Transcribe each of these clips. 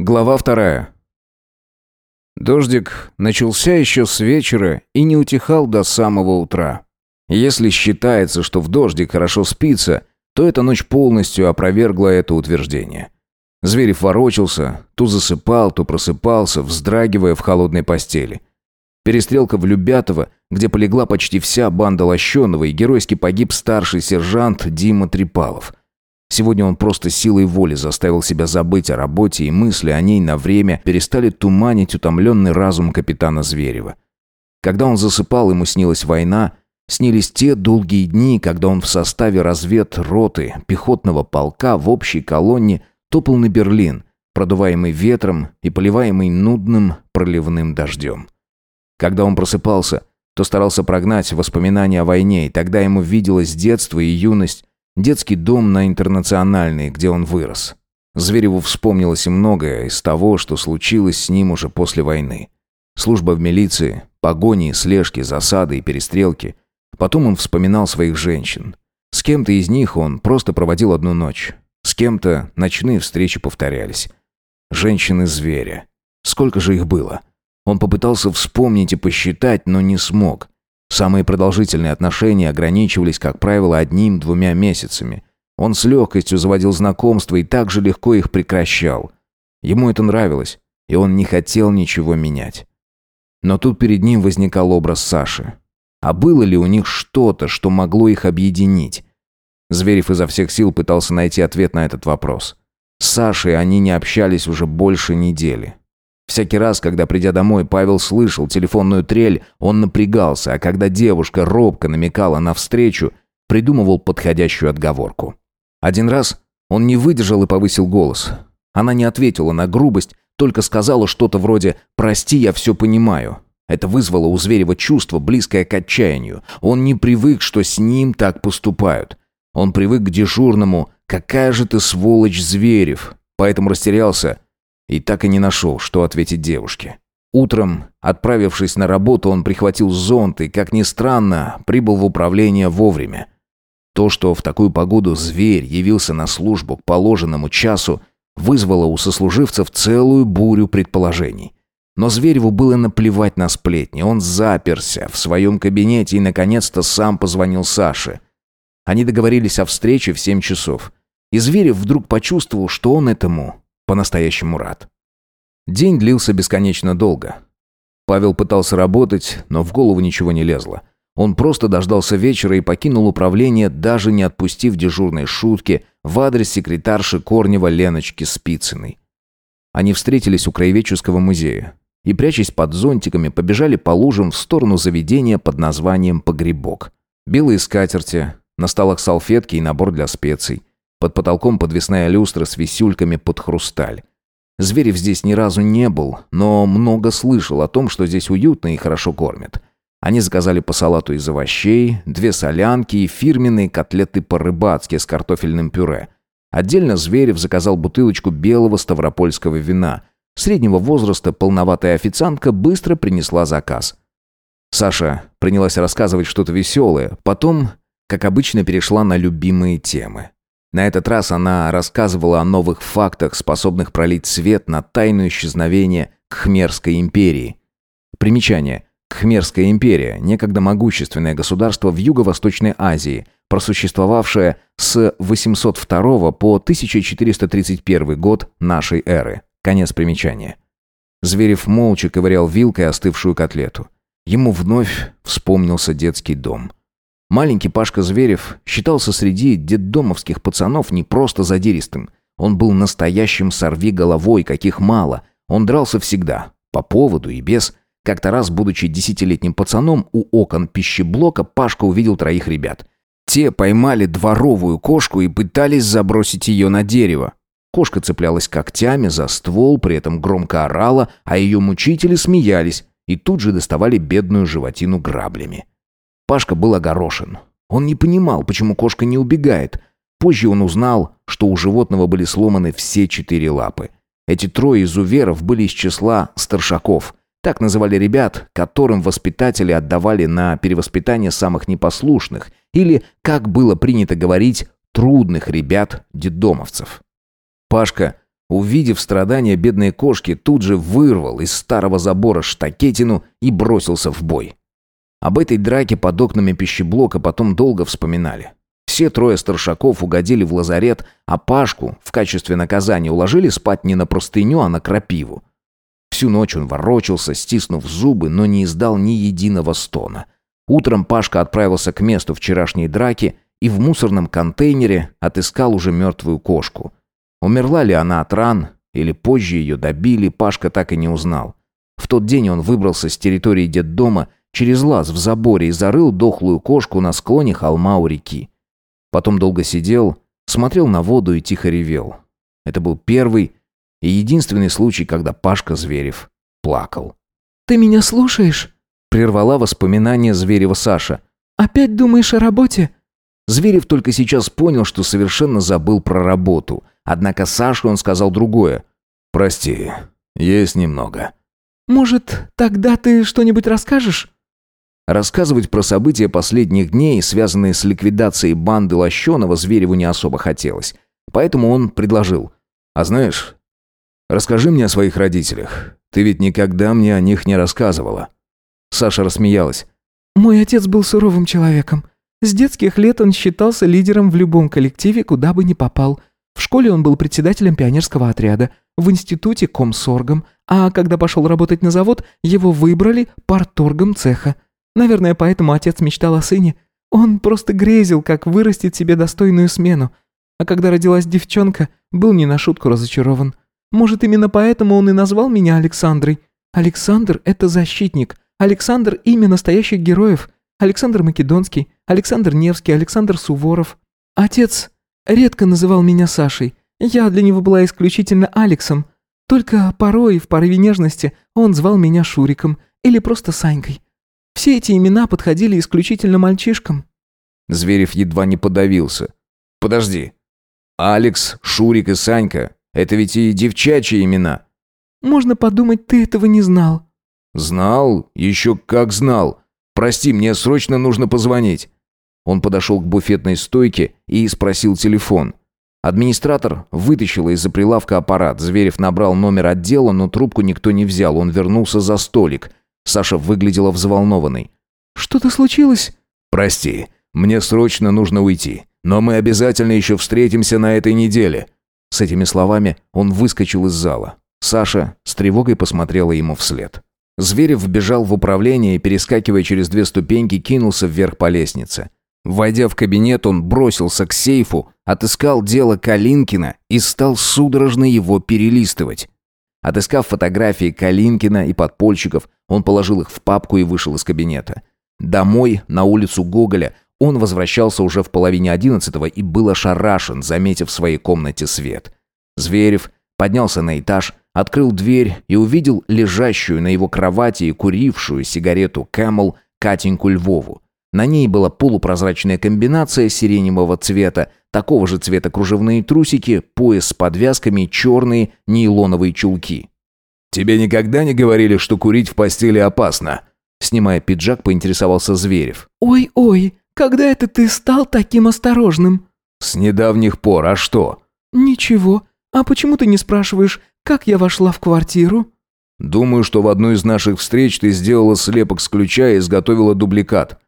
Глава вторая. Дождик начался еще с вечера и не утихал до самого утра. Если считается, что в дождик хорошо спится, то эта ночь полностью опровергла это утверждение. Зверев ворочался, то засыпал, то просыпался, вздрагивая в холодной постели. Перестрелка в Любятово, где полегла почти вся банда Лощеного и геройски погиб старший сержант Дима Трепалов – Сегодня он просто силой воли заставил себя забыть о работе, и мысли о ней на время перестали туманить утомленный разум капитана Зверева. Когда он засыпал, ему снилась война, снились те долгие дни, когда он в составе разведроты пехотного полка в общей колонне топал на Берлин, продуваемый ветром и поливаемый нудным проливным дождем. Когда он просыпался, то старался прогнать воспоминания о войне, и тогда ему виделось детство и юность, Детский дом на Интернациональной, где он вырос. Звереву вспомнилось многое из того, что случилось с ним уже после войны. Служба в милиции, погони, слежки, засады и перестрелки. Потом он вспоминал своих женщин. С кем-то из них он просто проводил одну ночь. С кем-то ночные встречи повторялись. Женщины-зверя. Сколько же их было? Он попытался вспомнить и посчитать, но не смог. Самые продолжительные отношения ограничивались, как правило, одним-двумя месяцами. Он с легкостью заводил знакомства и так же легко их прекращал. Ему это нравилось, и он не хотел ничего менять. Но тут перед ним возникал образ Саши. А было ли у них что-то, что могло их объединить? Зверев изо всех сил пытался найти ответ на этот вопрос. С Сашей они не общались уже больше недели. Всякий раз, когда, придя домой, Павел слышал телефонную трель, он напрягался, а когда девушка робко намекала на встречу, придумывал подходящую отговорку. Один раз он не выдержал и повысил голос. Она не ответила на грубость, только сказала что-то вроде «Прости, я все понимаю». Это вызвало у Зверева чувство, близкое к отчаянию. Он не привык, что с ним так поступают. Он привык к дежурному «Какая же ты сволочь, Зверев!» Поэтому растерялся и так и не нашел, что ответить девушке. Утром, отправившись на работу, он прихватил зонт и, как ни странно, прибыл в управление вовремя. То, что в такую погоду зверь явился на службу к положенному часу, вызвало у сослуживцев целую бурю предположений. Но Звереву было наплевать на сплетни. Он заперся в своем кабинете и, наконец-то, сам позвонил Саше. Они договорились о встрече в семь часов. И Зверев вдруг почувствовал, что он этому по-настоящему рад. День длился бесконечно долго. Павел пытался работать, но в голову ничего не лезло. Он просто дождался вечера и покинул управление, даже не отпустив дежурной шутки в адрес секретарши Корнева Леночки Спицыной. Они встретились у краеведческого музея и, прячась под зонтиками, побежали по лужам в сторону заведения под названием «Погребок». Белые скатерти, на столах салфетки и набор для специй – под потолком подвесная люстра с висюльками под хрусталь. Зверев здесь ни разу не был, но много слышал о том, что здесь уютно и хорошо кормят. Они заказали по салату из овощей, две солянки и фирменные котлеты по-рыбацки с картофельным пюре. Отдельно Зверев заказал бутылочку белого ставропольского вина. Среднего возраста полноватая официантка быстро принесла заказ. Саша принялась рассказывать что-то веселое, потом, как обычно, перешла на любимые темы. На этот раз она рассказывала о новых фактах, способных пролить свет на тайну исчезновения Кхмерской империи. Примечание. Кхмерская империя – некогда могущественное государство в Юго-Восточной Азии, просуществовавшее с 802 по 1431 год нашей эры. Конец примечания. Зверев молча ковырял вилкой остывшую котлету. Ему вновь вспомнился детский дом – Маленький Пашка Зверев считался среди детдомовских пацанов не просто задиристым. Он был настоящим сорви головой, каких мало. Он дрался всегда, по поводу и без. Как-то раз, будучи десятилетним пацаном, у окон пищеблока Пашка увидел троих ребят. Те поймали дворовую кошку и пытались забросить ее на дерево. Кошка цеплялась когтями за ствол, при этом громко орала, а ее мучители смеялись и тут же доставали бедную животину граблями. Пашка был огорошен. Он не понимал, почему кошка не убегает. Позже он узнал, что у животного были сломаны все четыре лапы. Эти трое изуверов были из числа старшаков. Так называли ребят, которым воспитатели отдавали на перевоспитание самых непослушных, или, как было принято говорить, трудных ребят-детдомовцев. Пашка Увидев страдания бедной кошки, тут же вырвал из старого забора штакетину и бросился в бой. Об этой драке под окнами пищеблока потом долго вспоминали. Все трое старшаков угодили в лазарет, а Пашку в качестве наказания уложили спать не на простыню, а на крапиву. Всю ночь он ворочался, стиснув зубы, но не издал ни единого стона. Утром Пашка отправился к месту вчерашней драки и в мусорном контейнере отыскал уже мертвую кошку. Умерла ли она от ран, или позже ее добили, Пашка так и не узнал. В тот день он выбрался с территории детдома через лаз в заборе и зарыл дохлую кошку на склоне холма у реки. Потом долго сидел, смотрел на воду и тихо ревел. Это был первый и единственный случай, когда Пашка Зверев плакал. «Ты меня слушаешь?» — прервала воспоминания Зверева Саша. «Опять думаешь о работе?» Зверев только сейчас понял, что совершенно забыл про работу. Однако Саше он сказал другое. «Прости, есть немного». «Может, тогда ты что-нибудь расскажешь?» Рассказывать про события последних дней, связанные с ликвидацией банды Лощеного, Звереву не особо хотелось. Поэтому он предложил. «А знаешь, расскажи мне о своих родителях. Ты ведь никогда мне о них не рассказывала». Саша рассмеялась. «Мой отец был суровым человеком. С детских лет он считался лидером в любом коллективе, куда бы ни попал. В школе он был председателем пионерского отряда, в институте комсоргом, а когда пошел работать на завод, его выбрали парторгом цеха. Наверное, поэтому отец мечтал о сыне. Он просто грезил, как вырастет себе достойную смену. А когда родилась девчонка, был не на шутку разочарован. Может, именно поэтому он и назвал меня Александрой. Александр – это защитник. Александр – имя настоящих героев. Александр Македонский, Александр Невский, Александр Суворов. Отец редко называл меня Сашей. Я для него была исключительно Алексом. Только порой, в порыве нежности, он звал меня Шуриком или просто Санькой. Все эти имена подходили исключительно мальчишкам». Зверев едва не подавился. «Подожди. Алекс, Шурик и Санька — это ведь и девчачьи имена». «Можно подумать, ты этого не знал». «Знал? Еще как знал. Прости, мне срочно нужно позвонить». Он подошел к буфетной стойке и спросил телефон. Администратор вытащил из-за прилавка аппарат. Зверев набрал номер отдела, но трубку никто не взял. Он вернулся за столик — Саша выглядела взволнованной. «Что-то случилось?» «Прости, мне срочно нужно уйти, но мы обязательно еще встретимся на этой неделе». С этими словами он выскочил из зала. Саша с тревогой посмотрела ему вслед. Зверев вбежал в управление и, перескакивая через две ступеньки, кинулся вверх по лестнице. Войдя в кабинет, он бросился к сейфу, отыскал дело Калинкина и стал судорожно его перелистывать. Отыскав фотографии Калинкина и подпольщиков, он положил их в папку и вышел из кабинета. Домой, на улицу Гоголя, он возвращался уже в половине одиннадцатого и был ошарашен, заметив в своей комнате свет. Зверев поднялся на этаж, открыл дверь и увидел лежащую на его кровати и курившую сигарету Кэмл Катеньку Львову. На ней была полупрозрачная комбинация сиреневого цвета, такого же цвета кружевные трусики, пояс с подвязками и черные нейлоновые чулки. «Тебе никогда не говорили, что курить в постели опасно?» Снимая пиджак, поинтересовался Зверев. «Ой-ой, когда это ты стал таким осторожным?» «С недавних пор, а что?» «Ничего. А почему ты не спрашиваешь, как я вошла в квартиру?» «Думаю, что в одну из наших встреч ты сделала слепок с ключа и изготовила дубликат.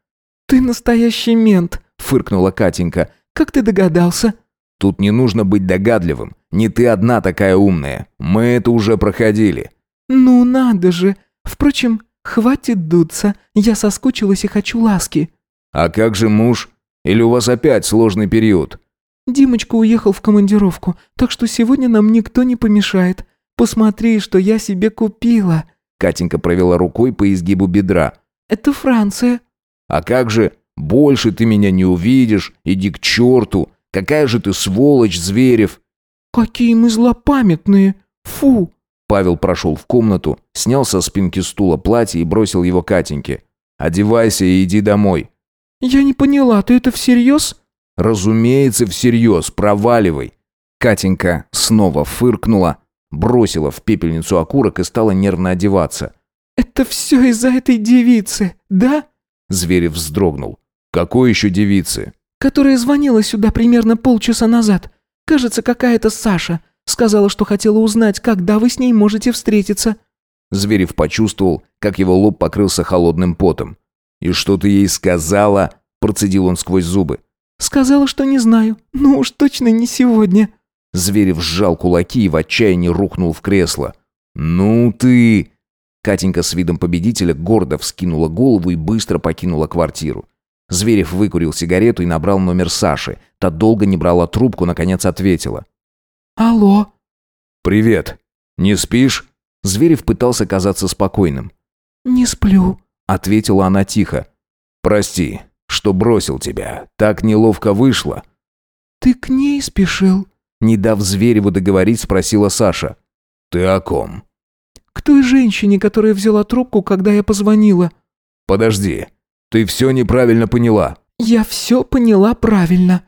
«Ты настоящий мент», — фыркнула Катенька. «Как ты догадался?» «Тут не нужно быть догадливым. Не ты одна такая умная. Мы это уже проходили». «Ну надо же. Впрочем, хватит дуться. Я соскучилась и хочу ласки». «А как же муж? Или у вас опять сложный период?» «Димочка уехал в командировку, так что сегодня нам никто не помешает. Посмотри, что я себе купила». Катенька провела рукой по изгибу бедра. «Это Франция. А как же «больше ты меня не увидишь, иди к черту, какая же ты сволочь, Зверев!» «Какие мы злопамятные! Фу!» Павел прошел в комнату, снял со спинки стула платье и бросил его Катеньке. «Одевайся и иди домой». «Я не поняла, ты это всерьез?» «Разумеется, всерьез, проваливай». Катенька снова фыркнула, бросила в пепельницу окурок и стала нервно одеваться. «Это все из-за этой девицы, да?» Зверев вздрогнул. «Какой еще девицы?» «Которая звонила сюда примерно полчаса назад. Кажется, какая-то Саша. Сказала, что хотела узнать, когда вы с ней можете встретиться». Зверев почувствовал, как его лоб покрылся холодным потом. «И что ты ей сказала?» – процедил он сквозь зубы. «Сказала, что не знаю. Ну уж точно не сегодня». Зверев сжал кулаки и в отчаянии рухнул в кресло. «Ну ты...» Катенька с видом победителя гордо вскинула голову и быстро покинула квартиру. Зверев выкурил сигарету и набрал номер Саши. Та долго не брала трубку, наконец ответила. «Алло». «Привет. Не спишь?» Зверев пытался казаться спокойным. «Не сплю», — ответила она тихо. «Прости, что бросил тебя. Так неловко вышло». «Ты к ней спешил?» Не дав Звереву договорить, спросила Саша. «Ты о ком?» «К той женщине, которая взяла трубку, когда я позвонила». «Подожди, ты все неправильно поняла». «Я все поняла правильно».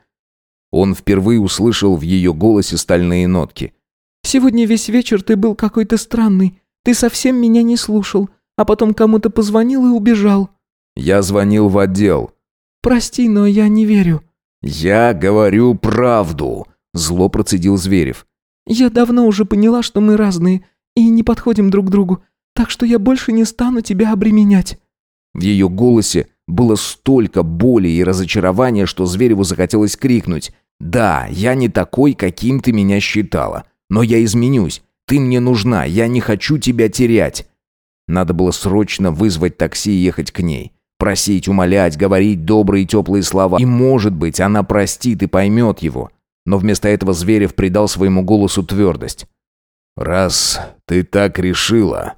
Он впервые услышал в ее голосе стальные нотки. «Сегодня весь вечер ты был какой-то странный. Ты совсем меня не слушал, а потом кому-то позвонил и убежал». «Я звонил в отдел». «Прости, но я не верю». «Я говорю правду», — зло процедил Зверев. «Я давно уже поняла, что мы разные и не подходим друг другу, так что я больше не стану тебя обременять». В ее голосе было столько боли и разочарования, что Звереву захотелось крикнуть. «Да, я не такой, каким ты меня считала. Но я изменюсь. Ты мне нужна, я не хочу тебя терять». Надо было срочно вызвать такси и ехать к ней. Просить, умолять, говорить добрые теплые слова. И, может быть, она простит и поймет его. Но вместо этого Зверев придал своему голосу твердость. «Раз ты так решила,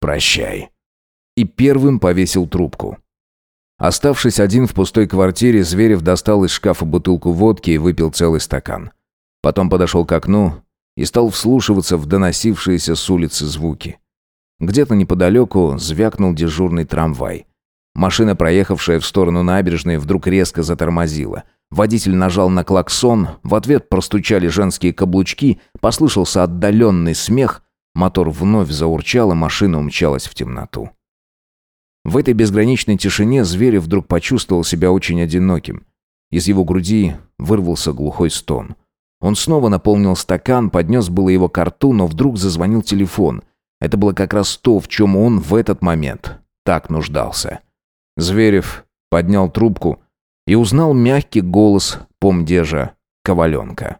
прощай». И первым повесил трубку. Оставшись один в пустой квартире, Зверев достал из шкафа бутылку водки и выпил целый стакан. Потом подошел к окну и стал вслушиваться в доносившиеся с улицы звуки. Где-то неподалеку звякнул дежурный трамвай. Машина, проехавшая в сторону набережной, вдруг резко затормозила. Водитель нажал на клаксон, в ответ простучали женские каблучки, послышался отдаленный смех, мотор вновь заурчал, и машина умчалась в темноту. В этой безграничной тишине Зверев вдруг почувствовал себя очень одиноким. Из его груди вырвался глухой стон. Он снова наполнил стакан, поднес было его к рту, но вдруг зазвонил телефон. Это было как раз то, в чем он в этот момент так нуждался. Зверев поднял трубку и узнал мягкий голос помдежа Коваленка.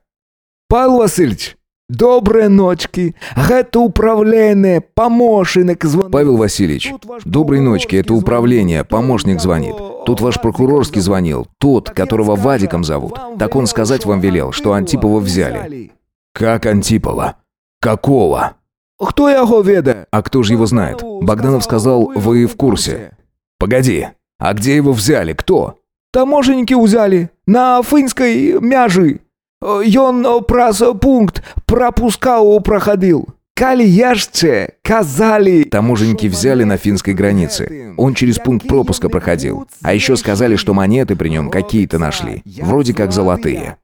«Павел Васильевич, доброй ночки. Это управление, помощник звонит». «Павел Васильевич, доброй ночки, это управление, помощник звонит. Тут ваш прокурорский звонил, тот, которого Вадиком зовут. Так он сказать вам велел, что Антипова взяли». «Как Антипова? Какого?» «Кто его ведает?» «А кто же его знает? Богданов сказал, вы в курсе». «Погоди, а где его взяли? Кто?» Таможенники взяли на финской мяжи. Ён праз пункт пропускал проходил. Кали яшце, казали... Таможенники взяли на финской границе. Он через пункт пропуска проходил. А еще сказали, что монеты при нем какие-то нашли. Вроде как золотые.